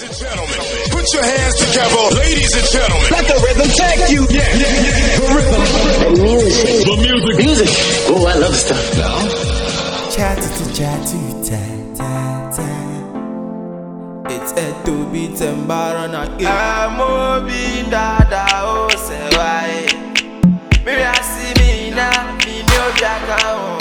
Ladies and gentlemen, put your hands together. Ladies and gentlemen, let the rhythm take you. Yeah, yeah, yeah. The rhythm. The music. The music. Music. Oh, I love stuff. Now. Chatty to chatty, ta ta ta. It's a to beat and bar on a game. I'm obi dada o se wai. Me a see me na me no jaka o. Oh.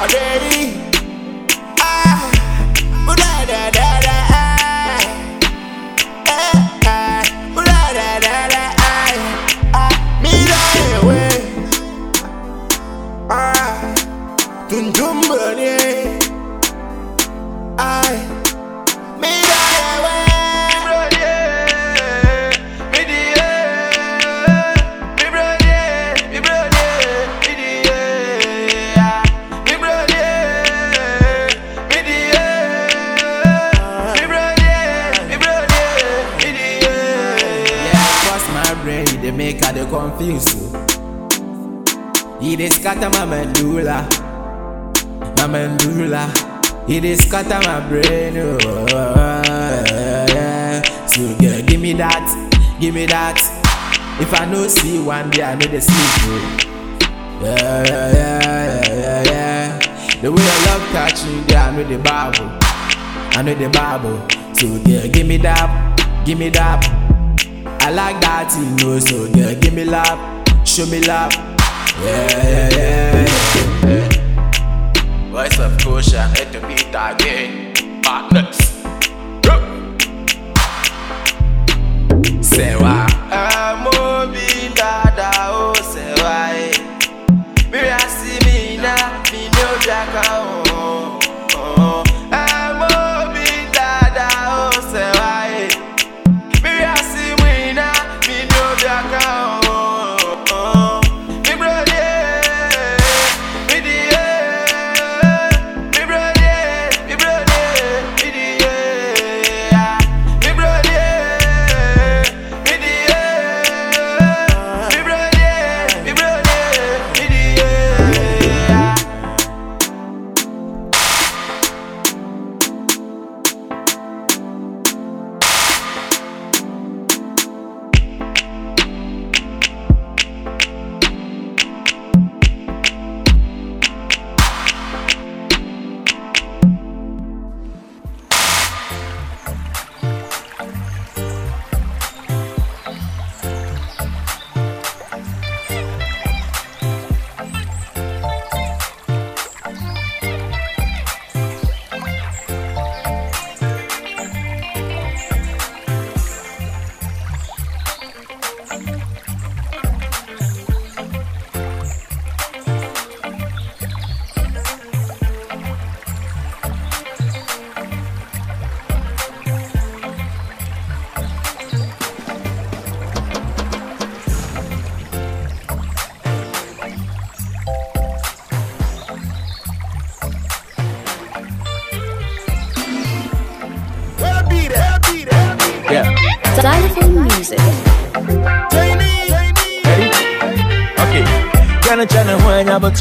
Ba, ba, already. Her they confuse you. He scatter my my medulla. He dey scatter my brain. Oh, yeah. So girl, give me that, give me that. If I no see one day, I know they sleep. Oh. Yeah, yeah, yeah, yeah, yeah. The way I love touching, yeah, I know the Bible. I know the Bible. So girl, give me that, give me that. I like that, you know. So girl, give me love, show me love. Yeah, yeah, yeah, yeah. Voice of caution, let the beat again. Partners. Say why?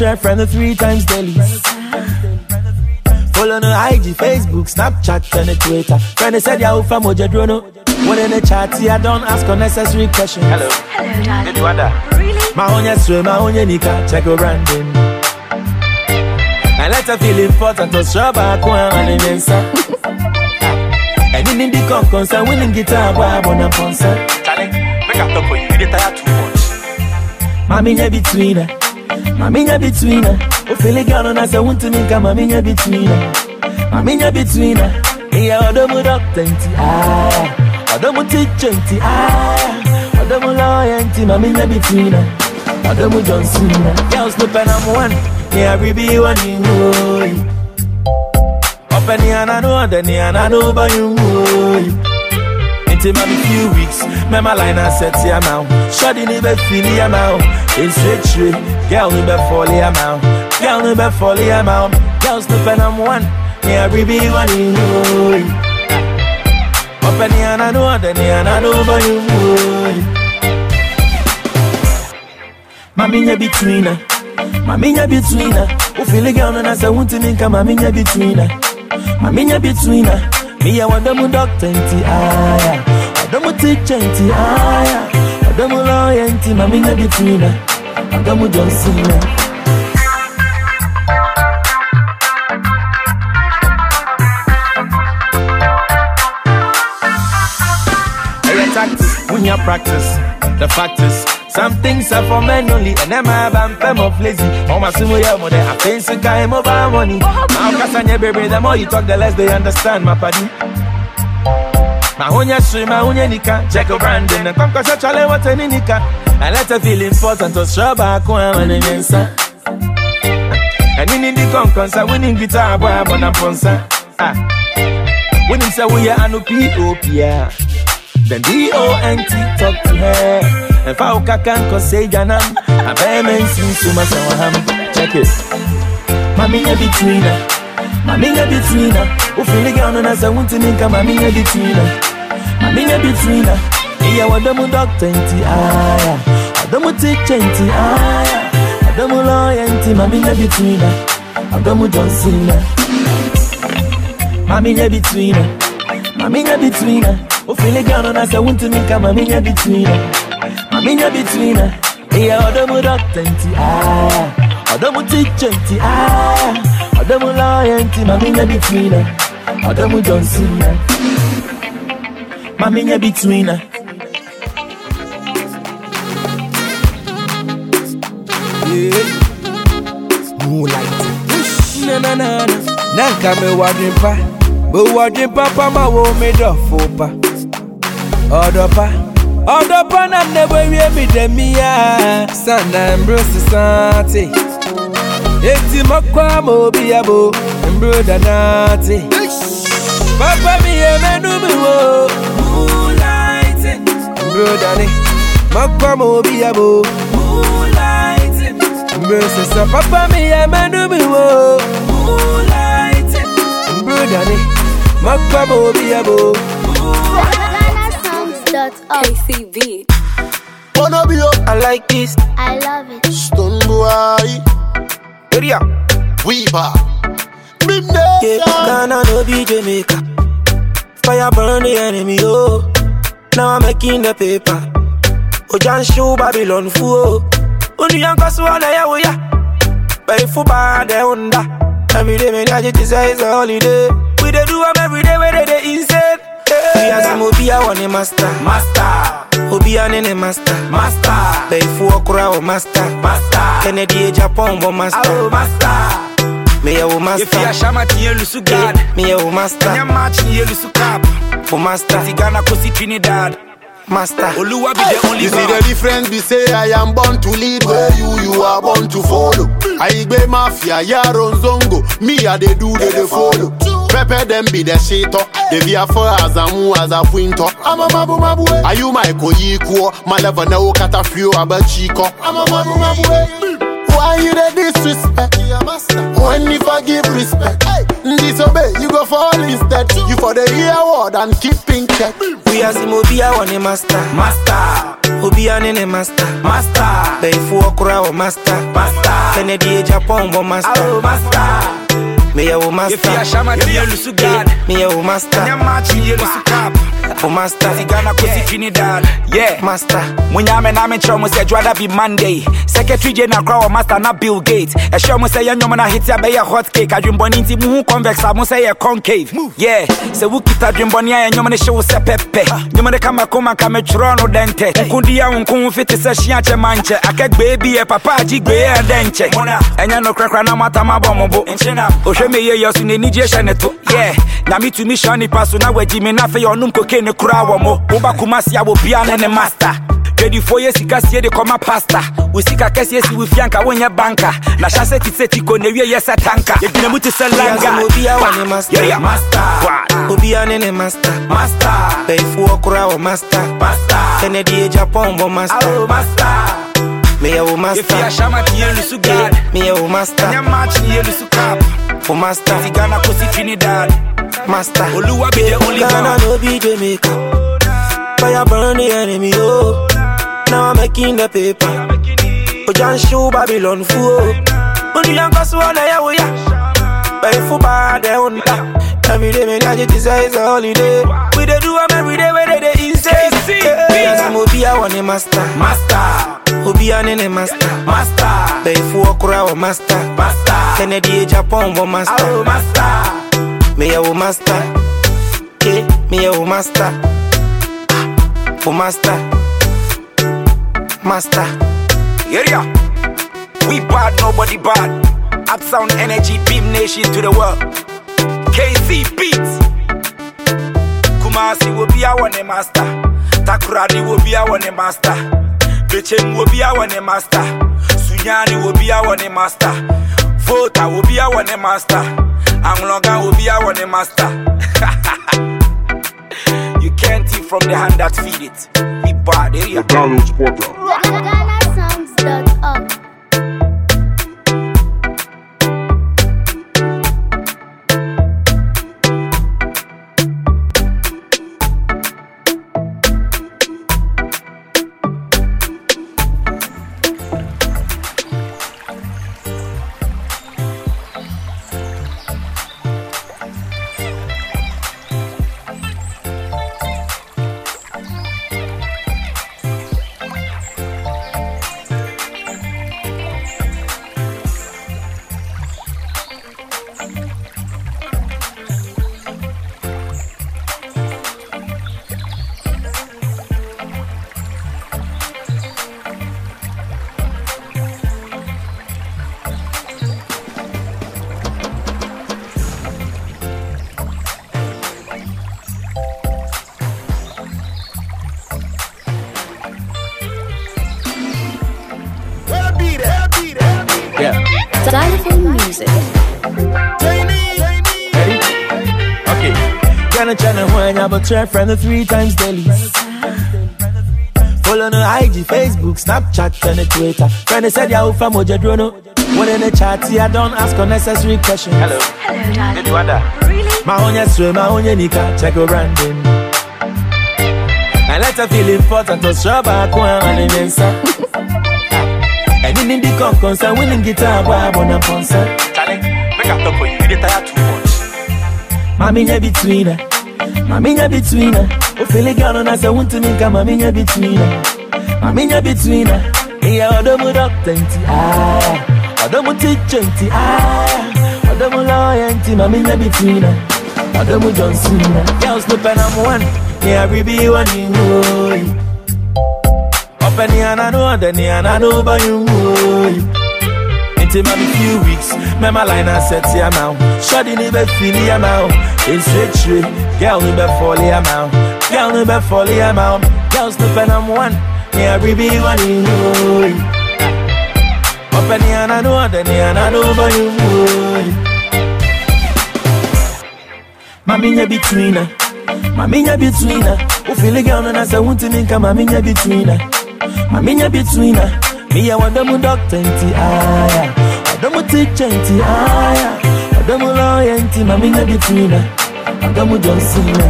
Whine about your friend three times daily. Follow no IG, Facebook, Snapchat, and the Twitter. Friend said ya from Ojadrono. When in the chat, see I don't ask unnecessary questions. Hello. Hello, darling. Baby, what that? Really? My own yes, my own nika, check your branding. And let her feel important to show back one and immense. And in the con concern, winning guitar, boy, I wanna sponsor. Charlie, make a talk for you, you dey tire too much. Mommy, yeah, between her. Maminya between her. O feel girl on us, I want to make a maminya between. Maminya between. Yeah, odomu doctor nti ah. Odomu teacher nti ah. Odomu lawyer nti maminya between. Odomu John Cena. Girls no pen I'm one. Yeah, we be one in you. Open the and I know, then the and I know by you. Into my few weeks, me my line and set ya now. Shoddy ni be feel ya now. In straight straight, girl ni be fall ya now. Girl ni be fall ya now. Girls no I'm one. Yeah, we be one in you. Open the and I know, then the and I know by you. Maminya between her. Maminya between her. Who feel the girl and I say want to make a maminya between her. Maminya between her. Me I want them to doctor nti aya. Adamu teacher nti aya. Adamu lawyer nti maminya between her. Adamu John Cena. Hey, tactics, when you practice, the fact is, some things are for men only, and I am a femme of lazy. Oh, my sumo ya mode, I think so kind of money. Now, Casanya baby, the more you talk, the less they understand, my paddy. Mahunya shui, mahunya nika, check a branding, and come cause chale what any nika. And let her feel important to show back when I'm in And in the concourse, I winning guitar, boy, I'm on a ponsa. Ah. When him say we are no P.O.P.A. Then D-O-N-T talk to her. And Fauka can cause say janam A bemen sin suma sawaham Check it. Maminya between her Maminya between her Who feel the girl and as I want to make a maminya between her Maminya between her Iya wadamu doctor nti aya Wadamu teacher nti aya Wadamu lawyer nti maminya between her Wadamu John Cena Maminya between her Maminya between her O feel girl and I say want to make a maminya her Yeah, odomu doctor nti ah. Odomu teacher nti ah. Odomu lawyer nti maminya her Odomu John Cena Maminya between her na na na na. Nanka me wadwempa me wadwempa pa ma wo me dɔfo pa ọdọpa ọdọpa na mnebewie mi dẹmi ya sana mbro sisan te eti mọkọ ama obi ya bo mbro dana te papa mi yẹ mẹnu mi wo mbro dani mọkọ ama obi ya bo mbro sisan papa mi yẹ mẹnu mi wo mbro dani mọkọ ama obi ya bo. Abo. GhanaSongs.org. KCB. Wanna be a I like this. I love it. Stonebwoy. Area. Weaver. Bim Yeah. Ghana no be Jamaica. Fire burn the enemy, oh. Now I'm making the paper. Ojan show Babylon fool. Uni yanka swala ya woya. Pay for bad onda. Every day me nyaj it is a holiday. We dey do 'em every day where they dey insane. We as him obi a one master. Master. Obi a nene master. Master. Pay for okra o oh, master. Master. Kennedy eh, Japan wo master. Oh master. Me eh, oh, a wo eh, oh, master. If you shama tiye lusu God Me a wo master. Nya match niye lusu cap For master. Ti Ghana kosi Trinidad Master. Oluwa be the only You see the difference be say I am born to lead where you you are born to follow. I be mafia, yaro zongo, me I they do they they follow. Pepe them be the shit up, they be a for as a mu as a winter. I'm a mabu mabu. Are you my koyiko? My level no kata few about chico. I'm a mabu mabu. Why you the disrespect? When if I give respect, disobey you go fall instead. You for the year word and keep in check. We as him obi a one master. Master Obi a nene master. Master Pay for okra o master. Master Kennedy Japan wo master. Oh master Me a wo master. If you are Shama, you lusu God. Me a wo master. Nyamachi, you lusu cap. Wo master. Ghana kosi Trinidad. Yeah. Master. munyame na menkyerɛ mo sɛ adwada bi monday secretary kora wɔ master na bill gate ɛhyɛ mo sɛ yɛnnwom no ahete abɛyɛ hot cake adwembɔne nti muhu convex a mo sɛ yɛ concave yeah sɛ wokita adwembɔne a ɛnwom no hye wo sɛ pɛpɛ nwom no kama koma nka metwerɛ no dɛntɛ nkodi a wo nko ho fite sɛ hyia kyɛ ma nkyɛ akɛgbee bi yɛ papa gbee ɛ dɛ nkyɛ ɛnyɛ no korakora na moatam abɔ mo bo ɔhwɛ meyɛyɛ so n'anigye hyɛ ne to yeah nyame tumi hyɛ nipa so na wagyi me na afei ɔnom koke ne koraa wɔ mo woba kuma se a wɔ ne ne master dwadifoɔ yɛ sika sie de kɔma pasta wo sika kɛseɛ si wo fie anka wonyɛ banka na hyɛ sɛ te sɛ tiko na wie yɛ sɛ tanka yɛgyina mu te sɛ Yasɛ obi a wɔ ne master. langa Wow. Obia ne master. Bɛyifoɔ kora wɔ master. Kennedy e Japan bɔ master. Me a wo yɛfie master. ahyɛma te yɛlusu god Me a wo master. ɛnyɛ makye ne yɛlusu cap Wo master. ti ghana kosi trinidad Master. oluwa be the only Ghana no be Jamaica. Fire burn the enemy, oh. Now I'm making the paper. Ojan show Babylon fool. Oh. Only young cause one ya we ya. But if you bad, they won't Every day, me like it is a holiday. We dey do 'em every day, where they dey insane. Yes, I'm Obi, I want a master. master Obi, I need a master. master if you walk around, master. master Kennedy, Japan, one master. Master Me a wo master. Eh, me a wo master. Wo master. Master. area we bad nobody bad upsound energy Bhim Nation to the world kc beats. Kumasi will be our ne master. Takoradi will be our ne master. Bechem will be our ne master. Sunyani will be our ne master. Vota will be our ne master. Anglonga will be our ne master. You can't eat from the hand that feed it. We bad eh, area Download Portal. Whine about your friend three times daily. Follow no IG, Facebook, Snapchat, and the Twitter. Friend said ya from Ojadrono. When in the chat, see, I don't ask unnecessary questions. Hello. Baby, what that? My own yes, my own nika, check your branding. And let her feel important to show back one and immense. And in the con concern, winning guitar, boy, I wanna sponsor. Charlie, make a talk for you. You dey tire too much. Mami nya between her. Mami nya between her. O fele girl on us, I want to make a mami nya between her. Mami nya between her. Yeah, odomu doctor nti ah. Odomu teacher nti ah. Odomu lawyer nti mami nya between her. Odomu John Cena. Girls no pen I'm one. Yeah, we be one in you. Open the and I know, then the I know by you. Into my few weeks, me my line and set ya now. Shoddy ni be feel ya now. In straight straight, girl ni be fall ya now. Girl ni be fall ya now. Girls no pen I'm one, yeah we be one in you. Open the and I know, then the and I know by you. Mami nya between her, mami nya between her. O feel the girl and I say want to make a mami nya between her. Mami nya between her. Me I want them doctor nti aya. Adamu teacher nti aya. Adamu lawyer nti mami nya between her. Adamu John Cena.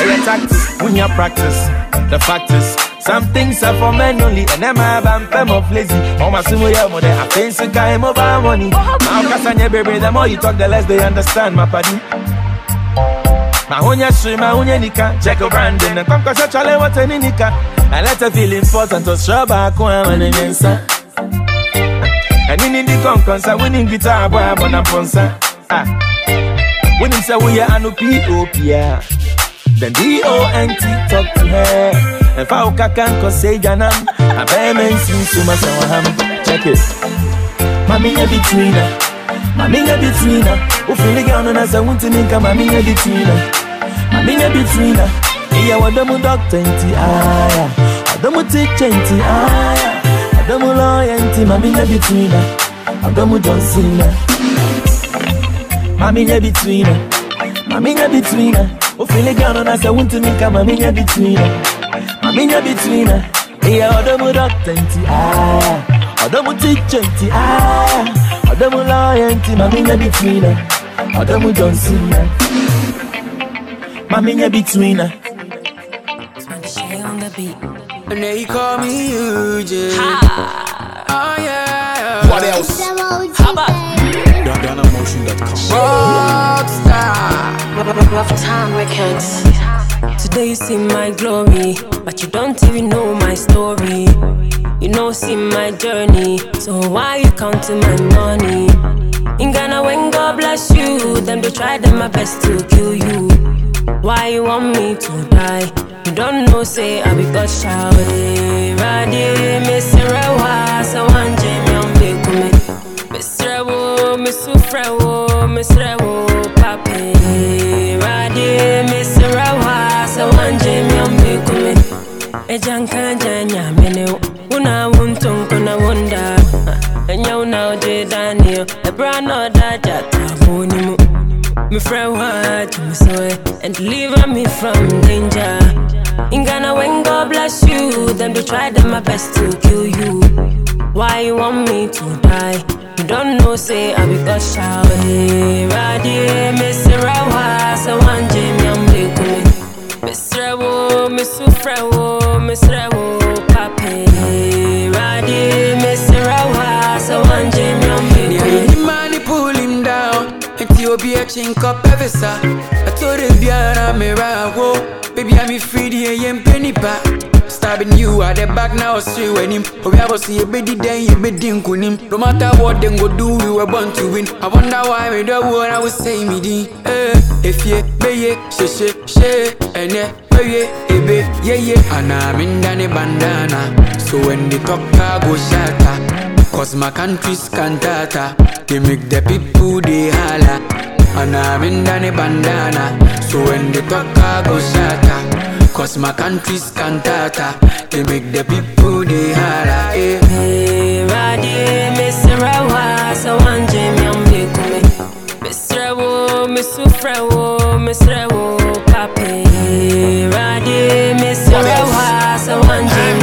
Hey, tactics, when you practice. The fact is, some things are for men only, and them have I'm femme of lazy. Oh, my sumo ya mode, I think so kind of money. Now, Casanya baby, the more you talk, the less they understand, my paddy. Mahunya shui, mahunya nika, check a branding, and come cause chale what any nika. And let her feel important to show back when I'm in And in the concourse, I winning guitar, boy, I'm on a ponsa. Ah. When him say we are no P-O-P-R Then D-O-N-T talk to her. And Fauka can cause say janam A bear sin suma sawaham Check it. Mami ya between her Mami ya between her Ufili gano na sa wunti ninka Mami ya between her Mami ya between her Iya wadamu doctor nti aya Wadamu teacher nti aya Wadamu lawyer nti Mami ya between her Wadamu John Cena Mami nya between her. Mami nya between her. O feel girl na say want to make a mami nya between her. Mami nya between her. Yeah, odo mu doctor nti ah. Odo mu teacher nti ah. Odo mu lawyer nti mami nya between her. Odo mu John Cena. Mami nya her. Shay on the beat. And they call me Eugene. Oh yeah. What else? How about Rockstar. Rough Time Records? Today you see my glory, but you don't even know my story. You know, see my journey, so why you counting my money? In Ghana, when God bless you, them they try them my best to kill you. Why you want me to die? You don't know, say I be God's child. Radi, Mr. Rawa, so one Jamie on big me. Mr. Wo, Mr. Frewo, Mr. Wo, Papi. So one Jamie on big me. Janya mene una wuntun kuna wunda enya una oje Daniel ebra no da jata boni mu me friend what you so and deliver me from danger in Ghana when God bless you them they try them my best to kill you why you want me to die you don't know say I be God shower hey radi Mr. Rawa so one Jamie I'm Mr. Wo, Mr. Frewo, Mr. Wo, Papi, Radi, down. Ethiopia chink up every sa. I told him biara me rawo. Baby I'm free the yem penny pa. Stabbing you at the back now see when him. Oh yeah, but see you be then you din kunim. No matter what them go do, we were born to win. I wonder why me the word I would say me di. Eh, if ye be ye she she she and eh. Ye, ebe, yeah, yeah, and I'm in the bandana. So when they talk, go shatter. Cause my country's cantata They make the people they holla And I'm in the bandana So when they talk I go shatter Cause my country's cantata They make the people they holla eh. Hey, Radi, Mr. Rawa, so one Jamie on me. Mr. Wo, Mr. Frewo, Mr. Wo, Papi, Radi, Mr. Rawa, so one me.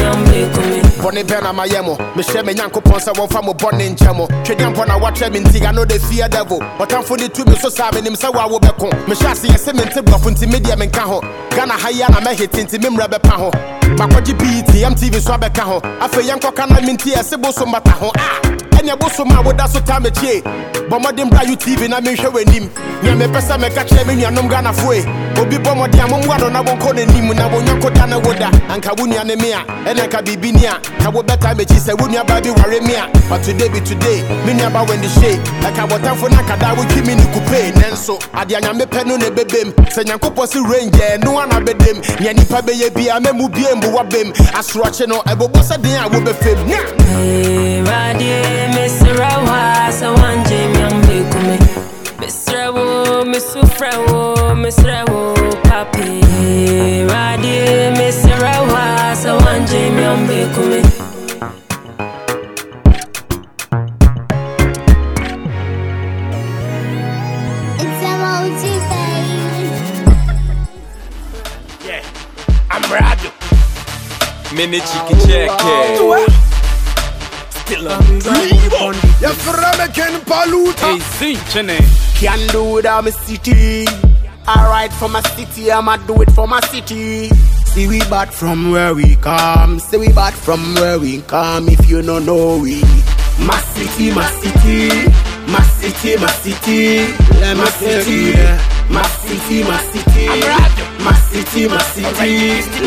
Bɔne bɛ na mayɛ mo mehyɛ me nyankopɔn sɛ wɔmfa mo bɔne nkyɛ mo twɛdeɛ mpɔ na woatrɛ me nti ano de fear devil. Ɔtamfo ne tu me so saa menim sɛ woa wobɛko mehyɛ ase yɛ sɛ mente brɔfo nti medeɛ menka ho. Ghana ha yi a na mɛhete nti me mmerɛ bɛpa ho. Makɔgye bet mtv so abɛka ho. Afei yɛnkɔka na menti ɛse bo so mmata ho. A ɛneɛ bo ma a woda so taa mekyie bɔ mmɔden bra utv na menhwɛ w'anim nea mepɛ sɛ mɛka kyerɛ me nuanom ghanafoe obi bɔ mmɔden a mommoa no na wɔnkɔ n'anim na wɔnyɔnko da na woda. Anka wo nua ne me a ɛne anka biribi ni a ka wobɛta mekyi sɛ wo nuaba bi ware me a but today be today me nuaba wɛnde hye ɛka bɔtamfo no anka daa wotwi me ne kupee nanso adeɛ nyame pɛ no na ɛbɛbem sɛ nyankopɔn se rangɛ no ana bɛdem nea nnipa bɛyɛ bia mɛmu bie mbowa bem asorɔkye no ɛbobɔ sɛ den a wobɛfam nya! Hey, Radi, Mr. Rawa, so one Jamie. Mr. Wo, Mr. Frewo, Mr. Wo, Papi, Radi, Mr. Rawa, so one Jamie on me. It's emoji, baby. I'm radio Mini chicken check. Still on yɛfrɛ me ken paluta can do without my city Alright for my city, I'ma do it for my city. See we bad from where we come. See we bad from where we come. If you don't know we, my city, my city, my city, my city. Let me tell you, my city, my city, my city, my city.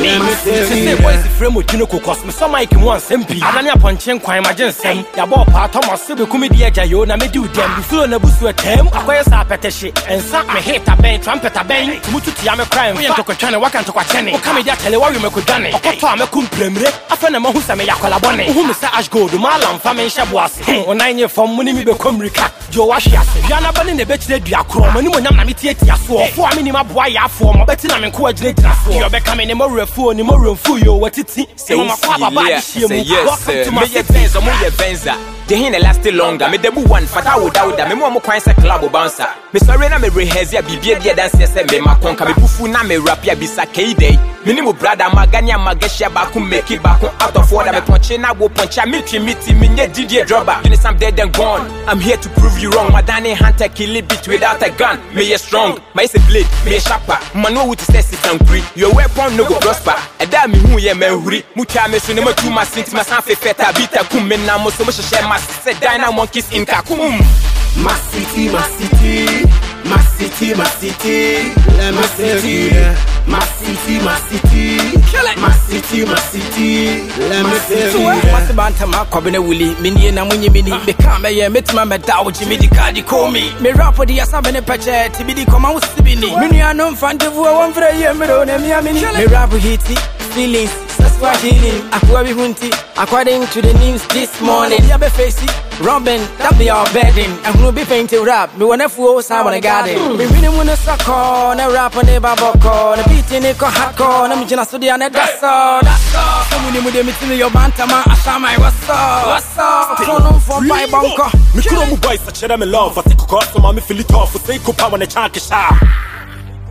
Me tell sɛ boys frɛ mu dwene kokɔs mesɔ mike mu ansɛm pii adane apɔnkye nkwan magye nsɛm yɛbɔ ɔpaa thomas sɛ bɛkumi de agya yo na mɛdi wo dɛm bifuro na busu atam akɔyɛ sɛ apɛtɛhye ɛnsa mehet abɛn trumpet abɛn nti motutua me kora ɛmfa ntɔkwatwane waka ntɔkwakyɛne woka mede atɛle wawe mɛkodwane ɔkɔtɔ a mɛko mprɛmire afɛ na mahu sɛ meyɛ akɔlabɔne wohu me sɛ ashgold maalamfa menhyɛ boase ɔnan nye fam mo ne mi bɛkɔ mmirika gye ɔwahwe ase duanaba ne na ɛbɛkyerɛ dua korɔ ma nimonyam na metiatia soɔ fo a menim aboa yɛ afoɔ ma bɛte na menko agyinagyina soɔ deɛ ɔbɛka me ne mɔwerɛfuo ne mɔwerɛmfu yo watiti sɛ mamakɔ ababa adehyia mu. Yes, welcome sir. to my Me ye city Benz, omo ye Benza. The hin last longer. Me debu one fata wo dauda. Me mo mo kwan se club bouncer. Me sorry na me rehearse ya bibie dia dance se me makonka me bufu na me rap ya bisa keide. Me ni mo brother maganya mageshia ba ku make it back out of order. Me ponche na wo poncha me twi miti me nye didie dropper. You know I'm dead and gone. I'm here to prove you wrong. Madani hunter kill it bit without a gun. Me ye strong. My is a blade. Me ye sharper. Man no would say sit and gree. Your weapon no go prosper. Ɛda me hu yɛ mahuri mutwa me so ne matu ma senti ma san fefɛta bita kum me nam mo so mo hyehyɛ ma sɛ dina monkeys in kakum. My city, my city, my city, my city. Let me tell you, my city, my city, my city, my city. Let me tell you. wase eh? bantama akɔbe no wuli. Mennie na monye meni ah. meka mɛyɛ mɛtuma mɛda wo gye medi kadi komi. Merapɔ de yɛsa me ne pɛkyɛ te bidi kɔma wo sibi ni me nuanom fantefoɔ wɔmfrɛ yɛ mmerɛ na mia meni merap hiti feelings sexual healing akoa bi according to the news this morning yɛbɛfɛsi Robin, that be our bedding. And who be painted rap, me wanna fool some on the garden. Hmm. Me winning when a sucker, na rap on the baboko, na beat in a hako, na me jina studio and that's all. That's all. So many with me to your bantama, Ashama, what's up? What's up? Turn on for my bunker. Me kuro mu boys a kyerɛ me love ase kɔkɔɔ so ma me fili tɔɔfo sɛ kopa wɔ ne kyanke hyɛ a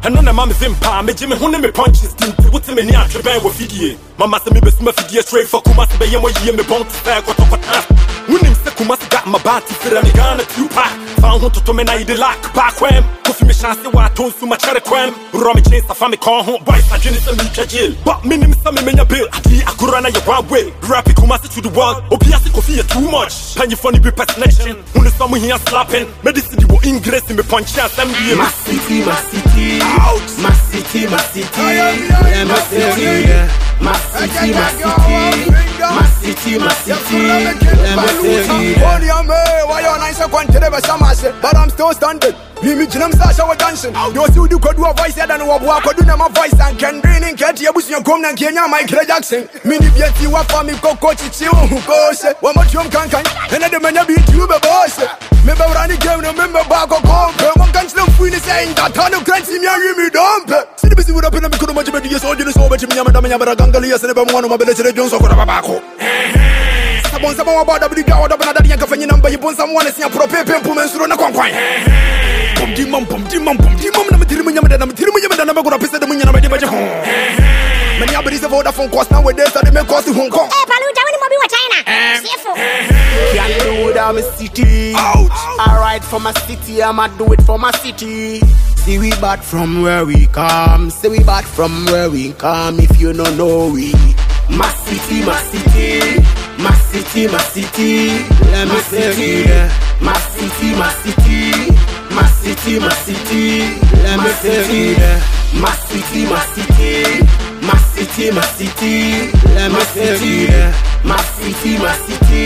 ɛno na ma me vim paa megye me ho ne me punches di nti wote me ne atwe bɛn wɔ fidie mama sɛ mebɛsuma fidie straight fa kuma se bɛyɛ mɔ yie me bɔn te sɛ kɔtɔkɔta wonim sɛ kuma se got ma baate firɛ me ghana tupa fa wo ho toto me na yede lak baakwam kofi me hyɛ ase wɔ atɔ nsu makyɛre kwam worɔ me kyee safa me kɔn ho boys adwene sɛ metwa gyeel but menim sɛ memenya bill ade akora na yɛ one way rap kuma se to the world obi ase kofi yɛ too much. Panyimfoɔ no bi pɛ connection wo ne sɛ mo hia slapping. Medicine wɔ ingress me pɔnkye asɛm die My city, my city, my city, my city. Let me tell you, my city, my city, my city, my city. Tell you. Only a me, why you nice and quantity of some but I'm still standing. Me me jinam sa show dancing. You see the could do a voice and what walk could do na my voice and can bring in get your bush and come and Kenya Michael Jackson. Me ni bieti wa for me ko coach chi hu ko oh, se. Wa mo tiom kan kan. And the man be you be boss. Me be run the game no member back ko come. Me one can still free ni saying that on the crunch me and me dump. See the busy with up in the could much be yes you so much me yamada me yamada gangali yes and be one of my belly Jones ko ba ko. Sabon sabon wa bada bidi gawa da bana da yanka namba pro pepe na di mam di mam di mam baje. Many phone cost now with this that make cost Hong Kong. Eh, Palu, jawani mo bi wa China. Can't do without my city. Alright, for my city, I'ma do it for my city. See we bad from where we come. See we bad from where we come. If you don't know we, my city, my city, my city, my city. Let me tell you, my city, my city, my city, my city. Let me tell you, my city, my city, my city, my city. Let me tell you, my city, my city,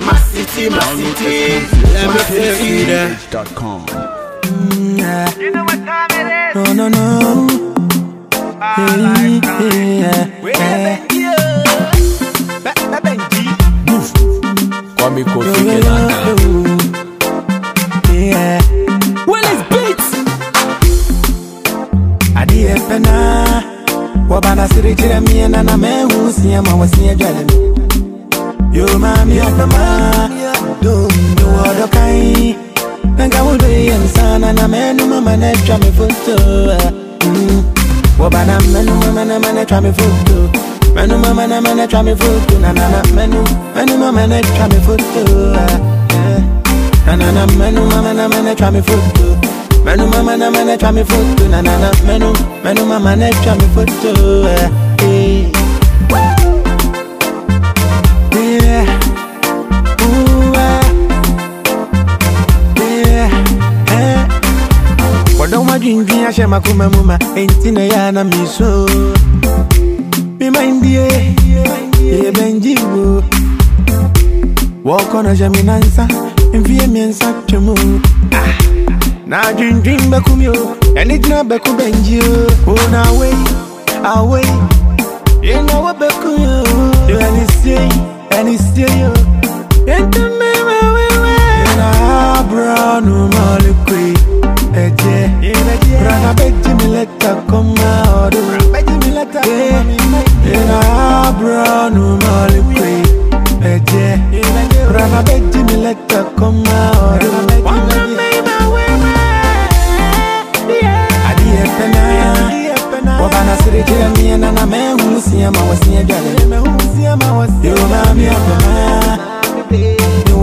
my city, my city. Let me tell you that. No, no, no. Yeah, yeah, yeah. Kwame Kofi Kenana Yeah. Willis Beats. Adi epena. Wabana siri jira miye na na mehu siya ma wasiya jale mi. Yo mami opema. Do do kai. Nanga wudo yen sana na menu mama ne twa me foto. Mm. Wabana menu mama na mane twa me foto. Menu mama na mane twa me foto. Na na na menu menu mama ne twa me foto. Yeah. Na na na menu mama na mane twa me foot foto. Menu mama na mane twa me foto. Na na na menu menu mama ne twa me ah. Yeah. Eh. Wɔdɔ m'adwendwen ahyɛ makoma mu ma enti na ɛyɛ a na meso memandie yɛbɛngye wo wɔkɔ no hyɛ me nansa mfie mmiɛnsa twam o Ah. na adwendwen bɛko mi o ɛne gyina bɛko bɛngye o o na awei awei yɛna wɔbɛko yo? Ɛne sie ɛne sie yo. Yɛntɛmɛma wewe yɛna abra no malekoi ɛgyɛ brana bɛgye me lɛta kɔma ɔdo sere kyerɛ meɛ na na mahu sia ma wɔseɛ dwale yɛwɔmaame apɛma mewɔ dɔkan nanka wode yɛ nsa na na mɛnoma ma na atwa me foto wɔbana mɛnoma ma na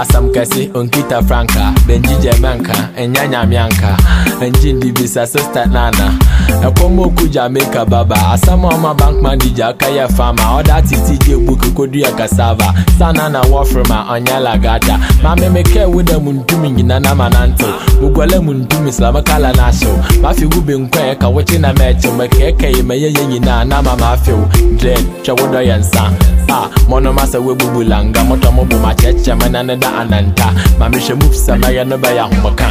asam kɛse onkita franka. Benji jamaica ɛnya nyamianka ɛngyin bisa sista nana. Ɛkɔm oku jamaica baba. Asam a ɔma bank manager kɛyɛ fama ɔda titi gye buku kodua kasava. Sana na wɔfrema ɔnyɛ lagada maame meke wo da mu ntumi nyina na ma nantew bogɔla mu ntumi slama kala na ahyew mafigu benkwa ɛka wokye na mɛkyew mɛkɛɛkɛyɛ mɛyɛyɛ nyinaa na ma maafew dread twɛ wodɔ yɛ nsa. ah mono masa we bubu langa moto mobu macheche manane da ananta. Mamishe move sama ya no baya mboka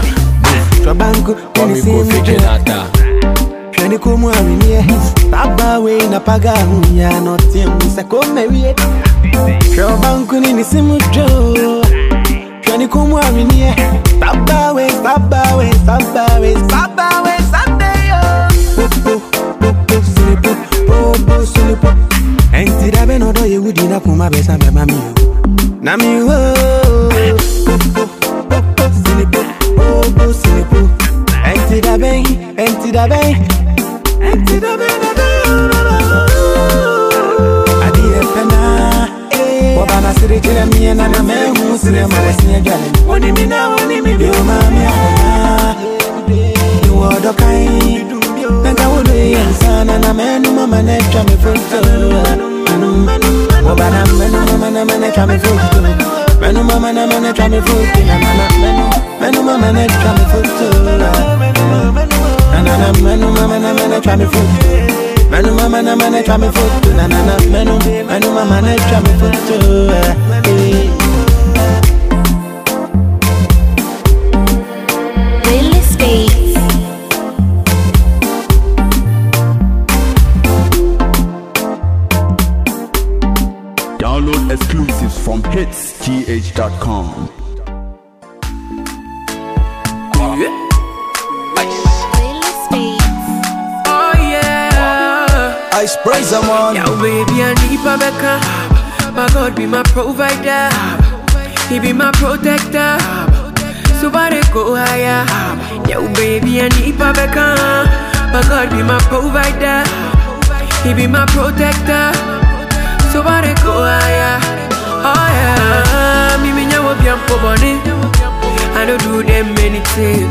twabangu mimi ni nata. Shani kumwaminie Baba we inapaga hunya Note musa komewie bangu nini simu jo. Shani kumwaminie Baba we, baba we, baba we, baba yɛ wudi na koma bɛsa bɛma me o. Na me wo popo popo silipo popo silipo ɛnti da bɛn ɛnti da bɛn ɛnti da bɛn da bɛn adeɛ pɛna wɔba na sere kyerɛ meɛ na na mahu serɛ ma wɔseɛ dwale wone mi na wone mi bio ma me ahoma mewɔ dɔkan nanka wodo yɛ nsa na na manu mama na atwa me foto wɔba na manu mama na mana atwa me foto manu mama na mana atwa me foto na mana manu manu mama na atwa me foto na na na manu mama na mana atwa me foto manu mama na mana atwa me foto na na na manu manu mama na atwa me foto eh. Lily God be my provider. He be my protector. So I go higher. Yo, baby, I need Becca. My God be my provider. He be my protector. So I go higher. Oh yeah. Me me nyawo bi ampo boni. I don't do them anything.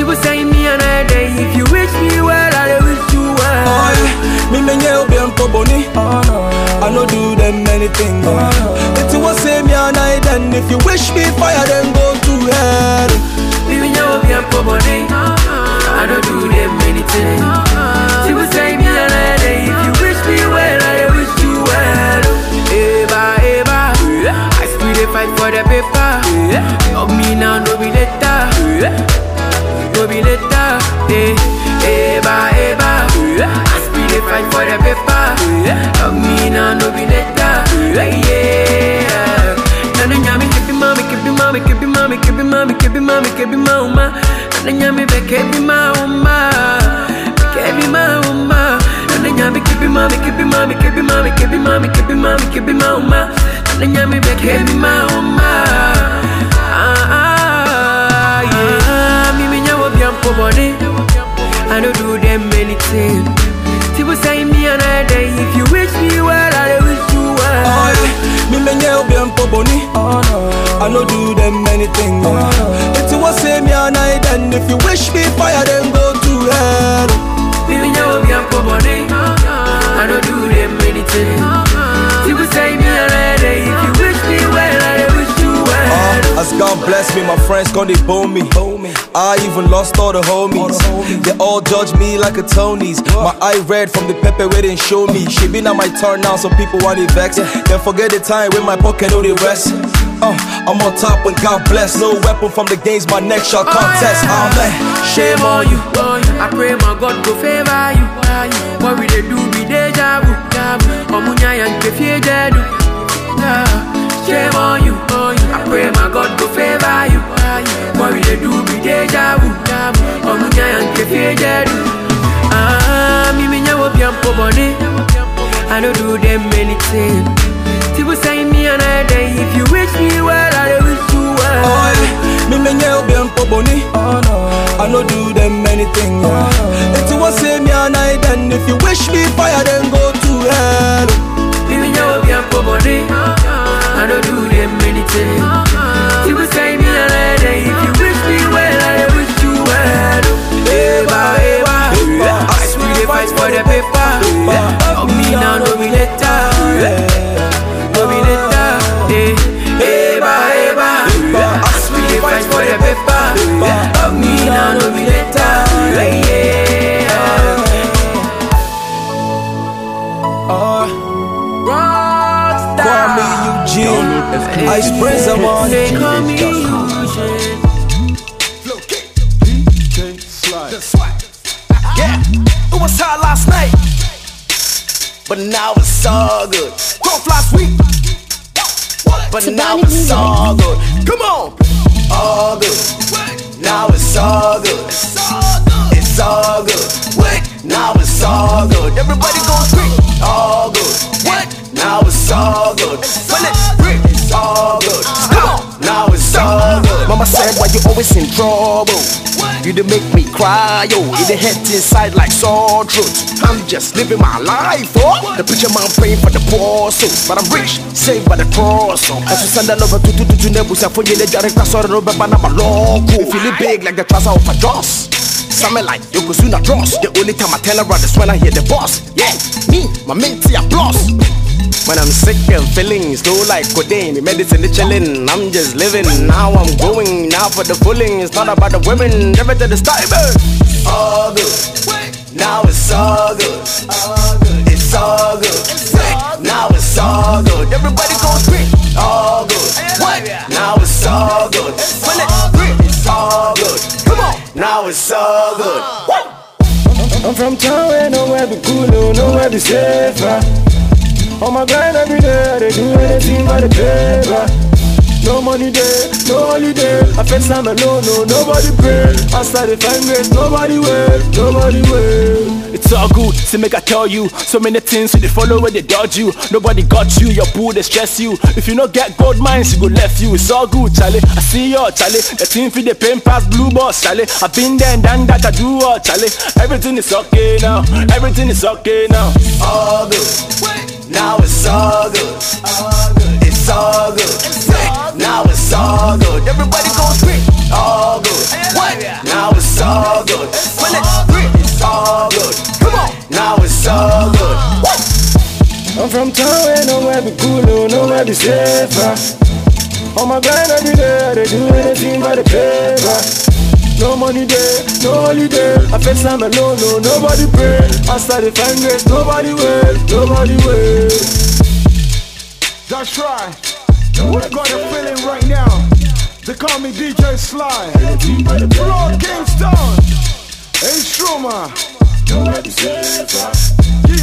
People say me another day. If you wish me well, I wish you well. Oh, yeah. Me menye obi ampo boni. I no do them anything. If oh, you want say me and I then if you wish me fire then go to hell. Me me nyawo bi ampo boni. Oh, I don't do them anything. People oh, say me another. If you wish me well, I wish you well. Eva, Eva, I still fight for the paper. Love me now, no be later. No later. Eh, Eva, Eva, I still dey fight for the paper. Love me now, no be later. Yeah. Nana nyami kebi mami kebi mami kebi mami kebi mami kebi mami kebi mama. Nana nyami be kebi mama. Kebi mama. Nana nyami kebi mami kebi mami kebi mami kebi mami kebi mami kebi mama. Nana nyami be kebi mama. for body. I don't do them anything. People say me and I day. If you wish me well, I wish you well. Oh, yeah. Me menye obi for money. Oh no. I don't do them anything. Oh, no. If you say me and I then, if you wish me fire, then go to hell. Me menye obi mpo boni. I don't do bless me, my friends gonna they bone me. I even lost all the homies. They all judge me like a Tony's. My eye red from the pepper where they show me. She been on my turn now, so people want it vex. Then forget the time when my pocket know the rest. Uh, I'm on top and God bless. No weapon from the games, my neck shall contest. Amen. Shame on you. I pray my God go favor you. What we they do be deja vu. Omunya yang kefie jedu. Shame on you. I pray my God go favor you. What we they do be deja vu. Omunya yang kefie jedu. Ah, mi mi nyawo biampo boni. I don't do them anything. People say me another day. If you wish me well, I wish you well. Oh, me me nye obi ampo boni. I no do them anything. Yeah. It's what say me I then if you wish me fire, then go to hell. Me me nye obi ampo boni. I don't do them anything. People say me another day. If you wish me well, I wish you well. Eva, Eva, I really fight for the paper. Of me now, no be later. No be later. Eva, Eva, I really fight for the paper. Of me now, no be later. Eugene, Ice Prince on They call me Eugene. Yeah, it was hot last night, but now it's all good. Broke last week, but now it's all good. Come on, all good. Now it's all good. It's all good. Wait, now it's all good. Everybody go scream. All good. What? Now it's all good. When it break, it's all good. Come on, now it's all good. Mama said, why you always in trouble? You done make me cry, yo. It done hit inside like sore throat. I'm just living my life, oh. The preacher man praying for the poor souls, but I'm rich, saved by the cross. Oh. As we stand over to to to to nebus, I for you the direct class or no baba na maloko. Feeling big like the trouser of a dross. Something like Yokozuna dross. The only time I tell around is when I hear the boss. Yeah, me, my minty applause. When I'm sick and feeling slow like codeine, the medicine is chilling. I'm just living. Now I'm going. Now for the fooling. It's not about the women. Never to the stable. All good. Now it's all good. It's all good. Now it's all good. Everybody go scream. All good. What? Now it's all good. When it grip, it's all good. Come on. Now it's all good. I'm from town where nowhere be cool, no, nowhere be safer. On my grind every day, they do anything by the paper. No money there, no holiday. I face I'm alone, no nobody pray. I started find grace, nobody wait, nobody wait. It's all good, see make I tell you. So many things with the follow where they dodge you. Nobody got you, your boo they stress you. If you not get gold mines, you go left you. It's all good, Charlie, I see you, Charlie. The team for the pain pass blue boss, Charlie. I've been there and done that, I do all, Charlie. Everything is okay now, everything is okay now. All good. Now it's all good. It's all good. Now it's all good. Everybody go scream. All good. What? Now it's all good. When it's grip, it's all good. Come on. Now it's all good. What? I'm from town where nowhere be cool, no, nowhere be safer. On my grind every day, they do anything by the paper. No money there, no holiday. I face I'm alone, no, nobody pray. I started find grace, nobody wait, nobody wait. That's right. What got a feeling right now? They call me DJ Sly. Lord Kingston. Hey, Struma.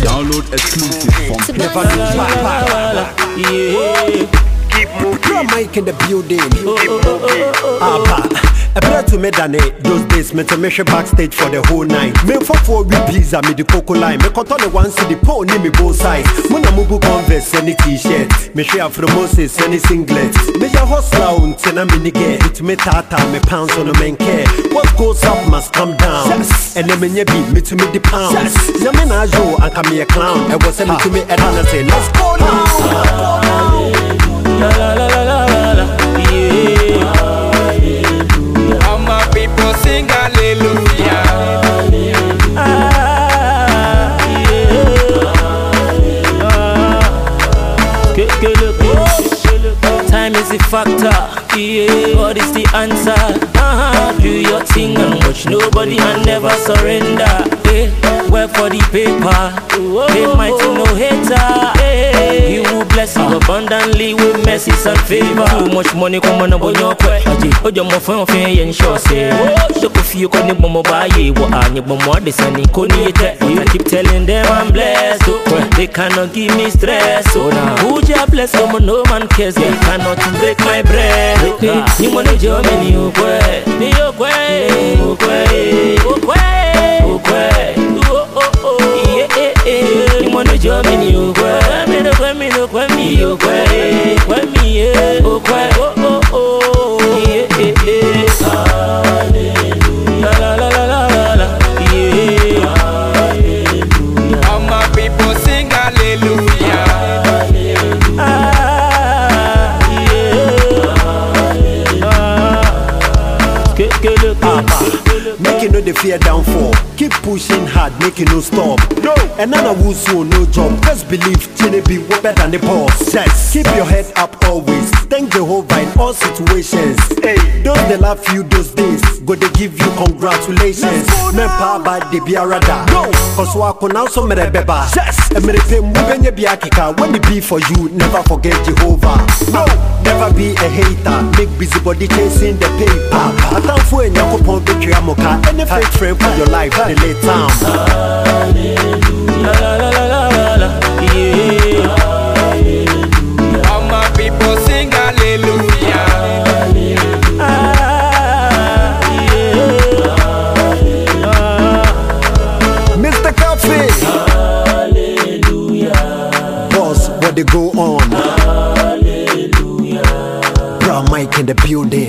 Download exclusive from Never Yeah. Keep Mike in the building. Apa. ɛberɛ to me dane those days metɛmehwɛ backstage for the whole night. Memfafoɔ wi blisa mede coco line mekɔtɔ ne one city po ne me bow size mo na mobu converse sɛ ne t-shirt mehwɛ afro moses sɛ ne singlet meyɛ hosla wo nti na meni gɛ metumi taataa me pounds so no menkɛ what goes up must come down. Ɛnɛ menyɛ bi metumi de pounds nyame na adwo wo anka meyɛ clown. Ɛwɔ sɛ metumi ɛda no sɛ let's go now La la la la la la la. Yeah. All my people sing hallelujah. Time is the factor, yeah. God is the answer. Uh-huh. Do your thing and watch nobody and never surrender. Yeah. Work for the paper, they might no hater. Bless you abundantly with mercies and favor. Too much money come on about your. Aji, ojo mo fun fin yen sure say. Doko fi ko ni bomo ba ye wo anye bomo de sani ko ni. But I keep telling them I'm blessed. Oh. They cannot give me stress. Oh, nah. Who ya bless come no man cares. They cannot break my bread. Ni mo no jo me ni okwe. Ni okwe. Okwe. Okwe. Okwe. Oh oh oh. Yeah yeah yeah. Ni mo no jo me ni okwe. Me no kwe me no kwe mi mi. Okwe. Oh. Hallelujah. The fear downfall. Keep pushing hard, make you no stop. No, of who's who no job. Just believe Chine be better than the boss. Yes, keep your head up always. Thank Jehovah in all situations. Hey, those they love you those days, go they give you congratulations. Men pa ba de biarada. No, cause wako now so mere beba. Yes, and mere pe mubenye biakika. When it be for you, never forget Jehovah. No, never be a hater. Make busybody chasing the paper. Atamfo enyako pon betwe amoka. Any fake friend for your life, the late time. La la la la la la la. Yeah. All my people sing hallelujah. Mr. Coffee. Hallelujah. Boss, what they go on? Hallelujah. Bro, Mike in the building.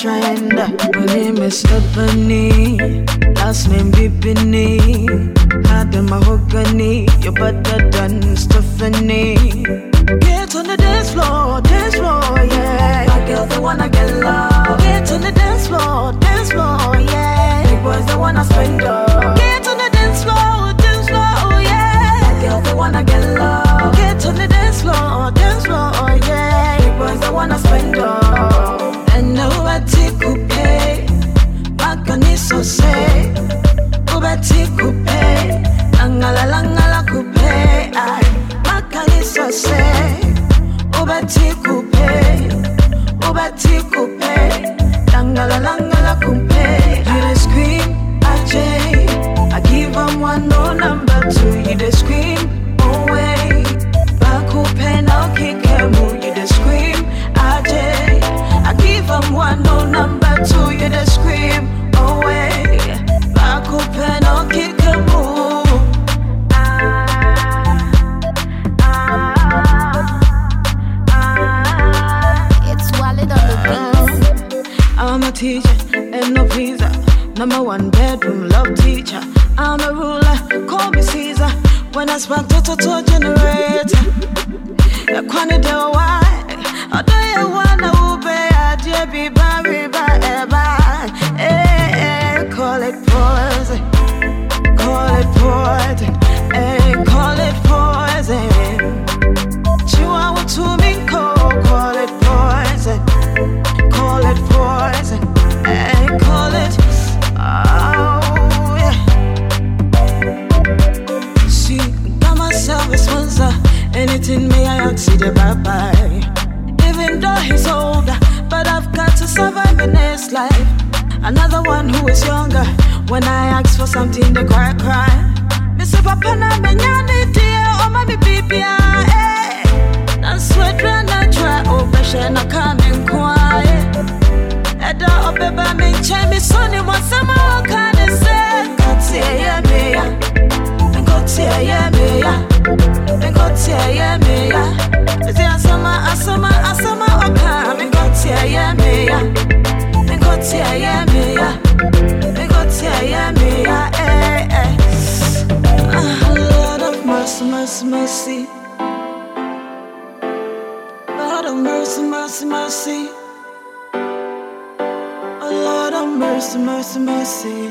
Trend. Mercy, mercy. Lord of mercy, mercy, mercy. Oh, Lord of mercy, mercy, mercy.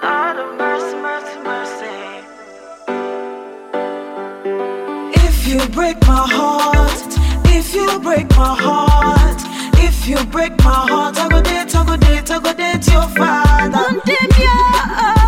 Lord of mercy, mercy, mercy. If you break my heart, if you break my heart, if you break my heart, I go date, I go date, I go date your father. Mundimia, oh,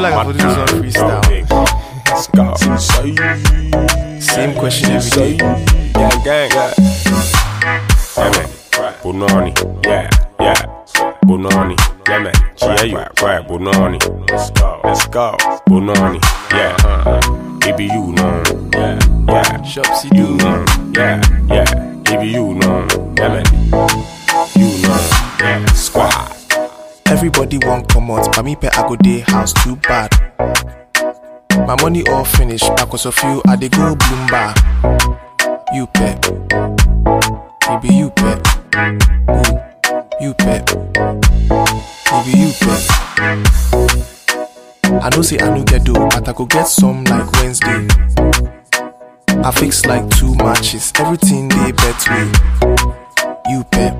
feel like I could do this on freestyle. Same question every day. Gang, gang, yeah. Yeah, man. Bunani, yeah, yeah. Bunani, yeah, man. Chia you, right, Bunani. Let's go, let's go. Bunani, yeah, uh, baby, you know, yeah, yeah. Shopsy You know, yeah, yeah. Baby, you know, yeah, man. You know, yeah. Squad. Everybody want come out, but me pay I go day house too bad. My money all finished, because of you I dey go bloom. You pay, maybe you pay, Ooh, you pay, maybe you pay. I know say I no get do, but I go get some like Wednesday. I fix like two matches, everything they bet me. You pay,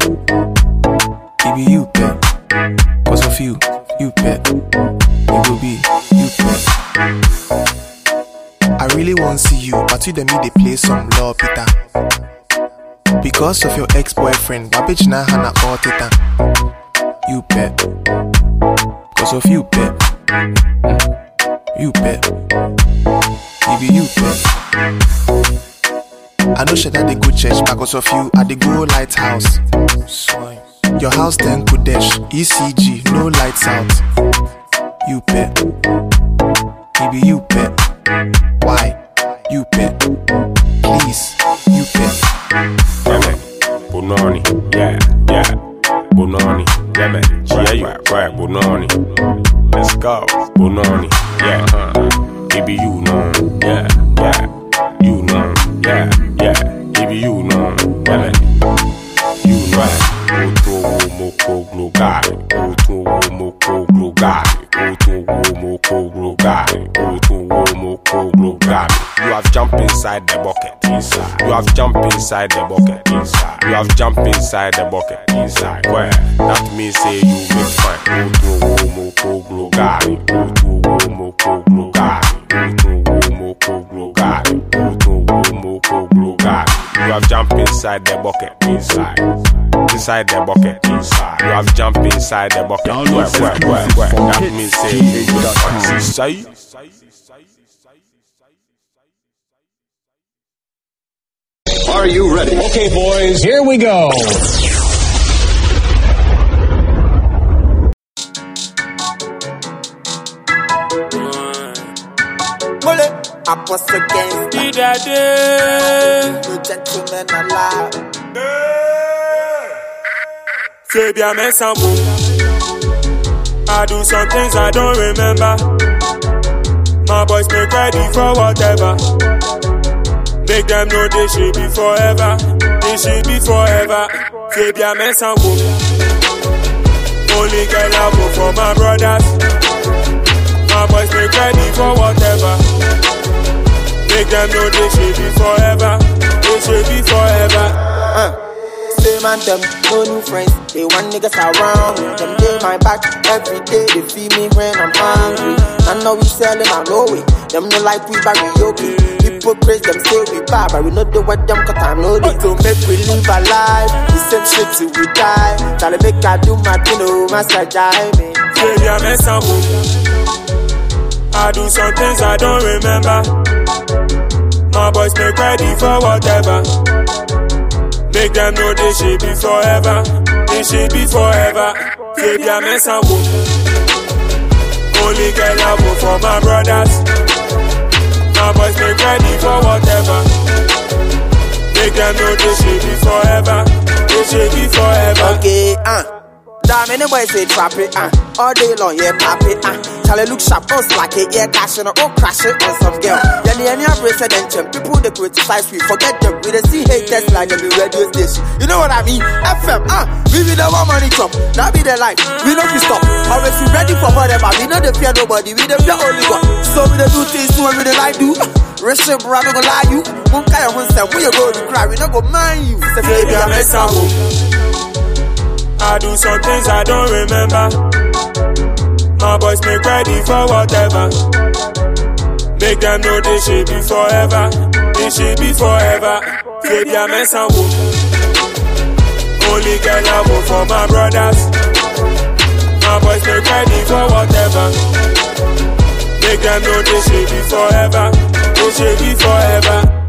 maybe you pay. Cause of you, you pet. It will be, you pet. I really want to see you, but you them me they play some law, Peter. Because of your ex-boyfriend, my bitch na hana all teta. You pet. Cause of you. Mm. You pet. Maybe you pet. I know shit that they go church but because of you. I they go lighthouse. Swine. Your house then Kodesh, ECG, no lights out. You pet. Maybe you pet. Why? You pet. Please, you pet. Bononi. Yeah, yeah. Bononi. Man. Yeah, you. Right, Bononi. Let's go. Bononi. Yeah, uh. Baby, you know. Yeah, yeah. You know. Yeah, yeah. Baby, you know. Know mokoglu gai Otun wo mokoglu gai Otun wo mokoglu gai Otun wo mokoglu gai You have jumped inside the bucket inside. You have jumped inside the bucket inside. You have jumped inside the bucket inside. Where? that means say you make fine. Otun wo mokoglu gai Otun wo mokoglu gai Otun wo mokoglu gai Otun wo mokoglu gai you have jumped inside the bucket. Inside. Inside the bucket. Inside. You have jumped inside the bucket. Download Where, where, where, where? That means say you make hitsgh.com. fine. Say. Are you ready? Okay, boys, here we go. I bust against Be that day. the gentleman alive. Say bien mais sans boom. I do some things I don't remember. My boys make ready for whatever. Make them know they should be forever. They should be forever. Say bien mais sans boom. Only girl I go for my brothers. My boys make ready for whatever. Make them know they should be forever. They should be forever. Uh. Same and them, no new friends. They want niggas around me. Them day my back every day. They feed me when I'm hungry. I know we selling our low way. Them no like we karaoke. Hypocrites, them say we bad, but we know the what them cut time no they to make we live our life. The same shit till we die. To make I do my thing, oh, master Jaime. Say bien mais sans boom. I do some things I don't remember. My boys make ready for whatever. Make them know this should be forever. This should be forever. Bien mais sans boom. Only girl I go for my brothers. My boys make ready for whatever. Make them know they should be forever. This should be forever. Okay, uh. Damn, anybody say trap it, uh. All day long, yeah, pop it, uh. Tell look sharp, don't slack it, yeah, cash it, oh, crash it on some girl. Then the any president, people they criticize, we forget them. We they see haters like them in radio station. You know what I mean? FM, uh. We be the one money chop, that be the life. We know we stop. Always we ready for whatever. We know they fear nobody, we the fear only God. So we they do things when we they like do. Rich shit, bro, I don't go lie you. One guy one say, we go to cry, we not go mind you. Say, baby, I'm a. I do some things I don't remember. My boys make ready for whatever. Make them know this should be forever. This should be forever. Say bien mais sans boom. Only girl I go for my brothers. My boys make ready for whatever. Make them know this should be forever. They should be forever.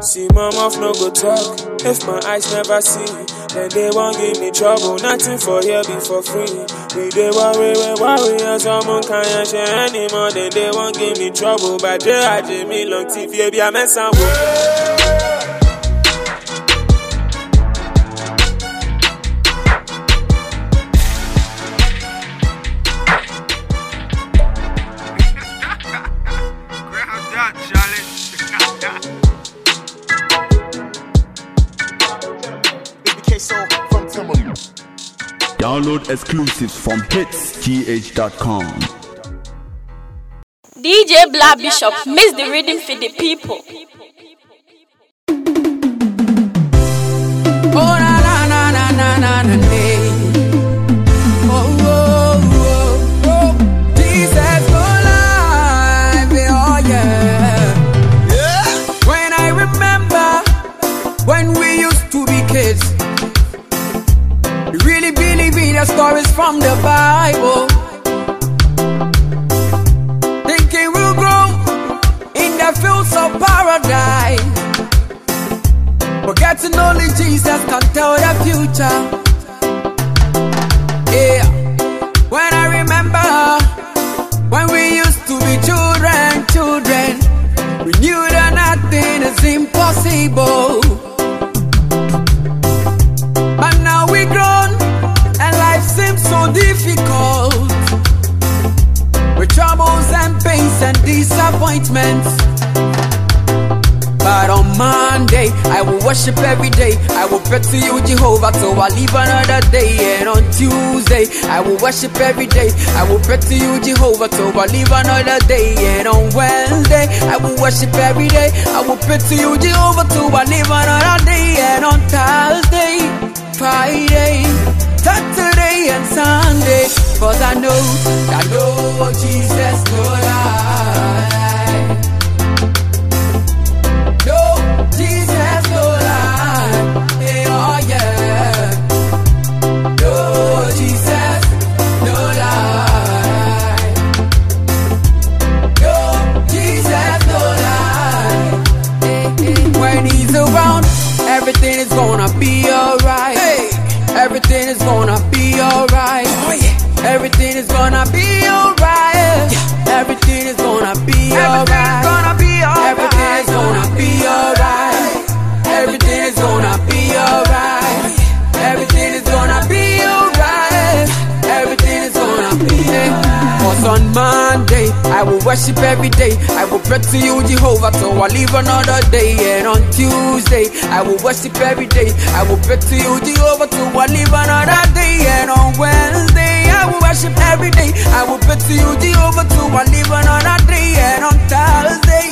See my mouth no go talk if my eyes never see. Then they won't give me trouble. Nothing for here be for free. We they worry, we worry, and someone can't share anymore. Then they won't give me trouble. But they had me long TV, baby, I'm a sample. Download exclusives from hitsgh.com. DJ Black Bishop miss the reading for the people. Oh na na na na na na na the stories from the Bible. Thinking we'll grow in the fields of paradise. Forgetting only Jesus can tell the future. Yeah. When I remember when we used to be children, children, we knew that nothing difficult worship every day. I will pray to you, Jehovah, so I live another day. And on Tuesday, I will worship every day. I will pray to you, Jehovah, so I live another day. And on Wednesday, I will worship every day. I will pray to you, Jehovah, so I live another day. And on Thursday, Friday, Saturday, and Sunday, cause I know, I know Jesus no lie. Be alright. Everything is gonna be alright. Oh, yeah. Everything is gonna be alright. Everything is gonna be alright. Everything is gonna be alright. On Monday, I will worship every day. I will pray to you, Jehovah, so I live another day. And on Tuesday, I will worship every day. I will pray to you, Jehovah, so I live another day. And on Wednesday, I will worship every day. I will pray to you, Jehovah, so I live another day. And on Thursday,